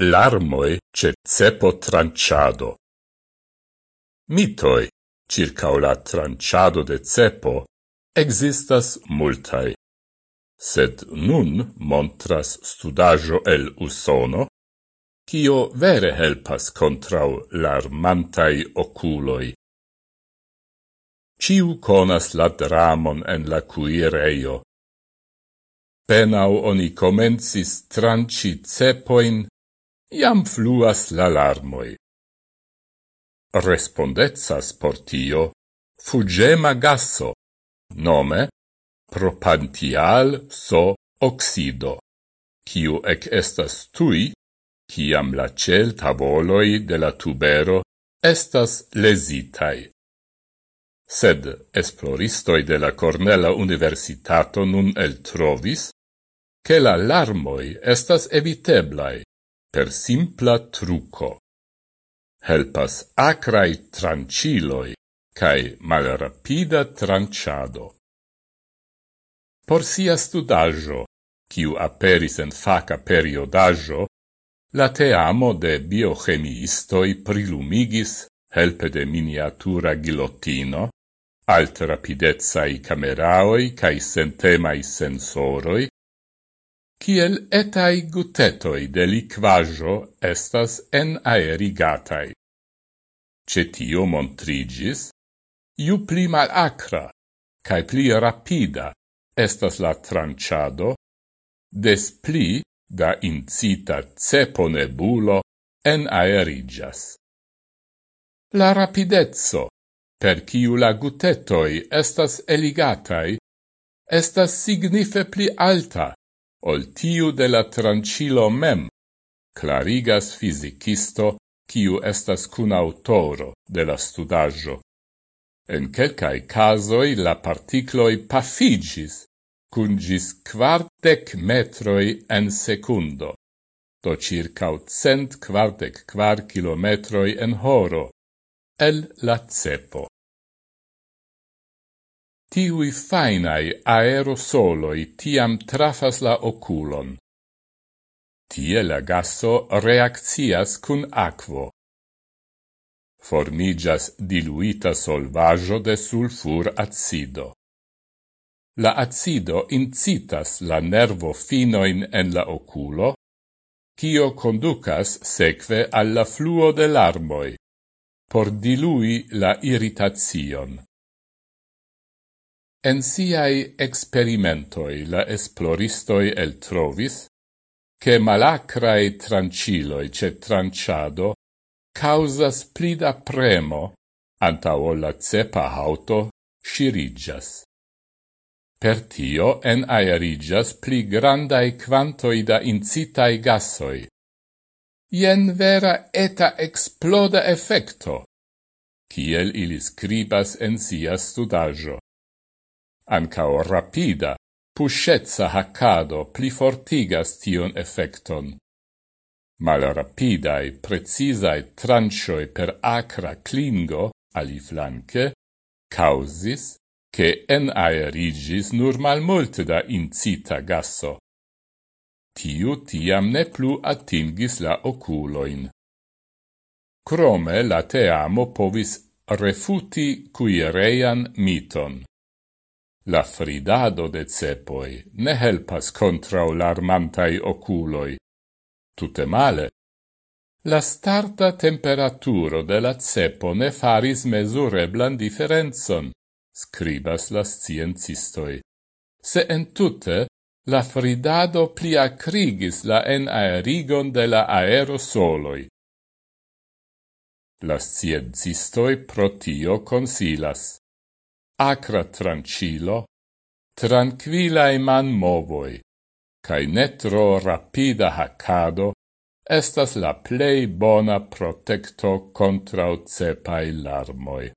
larmoi ce cepo tranciado. Mitoi circa la tranciado de cepo existas multai, sed nun montras studajo el usono, cio vere helpas contrau larmantai oculoi. Ciu conas la dramon en la cuireio. Penau oni comencis tranci cepoin iam fluas la larmoi. Respondezas por tio fugema gasso, nome propantial so oxido, kiu ec estas tui, kiam la cel tavoloi de la tubero estas lesitai. Sed esploristoi de la Cornella Universitato nun el trovis, che la larmoi estas eviteblai per simpla truco. Helpas acrai tranciloi cae malrapida tranciado. Por sia studaggio, quiu aperis en faca periodaggio, la teamo de biochemiistoi prilumigis, helpe de miniatura gilotino, alt rapidezai cameraoi cae sentemai sensoroi, kiel etai gutetoi de liquajo estas en aerigatai. Cetio montrigis, ju pli mal acra, cae pli rapida estas la tranciado, des pli da incita cepo nebulo en aerigas. La rapidezzo, per ciu la gutetoi estas eligatai, estas signife pli alta ol tiu de la trancilo mem, clarigas fizicisto, kiu estas cun autoro de la studaggio. En quelcae casoi la particloi pafigis, cun gis quartec metroi en secundo, do circa cent quartec quar kilometroi en horo, el la cepo. Tiui fainai aerosoloi tiam trafas la oculon. Tie la gasso reaccias cun aquo. Formigas diluita solvaggio de sulfur acido. La acido incitas la nervo finoin en la oculo, cio conducas seque alla fluo de larmoi, por dilui la irritazion. En siai experimentoi la esploristoi el trovis che malacrae tranciloi ce tranciado causas plida premo antao la cepa auto scirigas. Per tio en aerigas pli grandai quantoi da incitai gassoi. Ien vera eta exploda effecto, kiel ili scribas en sia studajo ancao rapida, puscezza haccado pli fortigas tion effecton. Mal rapidae, precisae trancioi per acra clingo, ali flanque, causis che en aerigis nur mal multe da incita gasso. Tiu tiam ne plu atingis la oculoin. Crome la teamo povis refuti cuireian miton. La fridado de cepoi ne helpas contra larmantai oculoi. Tutte male. La starta temperaturo de la cepo ne faris mesureblan differenzon, scribas la sciencistoi. Se en tutte, la fridado pliacrigis la enaerigon de la aerosoloi. La sciencistoi protio consilas acra trancilo, tranquilae man movoi, cae netro rapida haccado, estas la plei bona protecto contra cepai larmoi.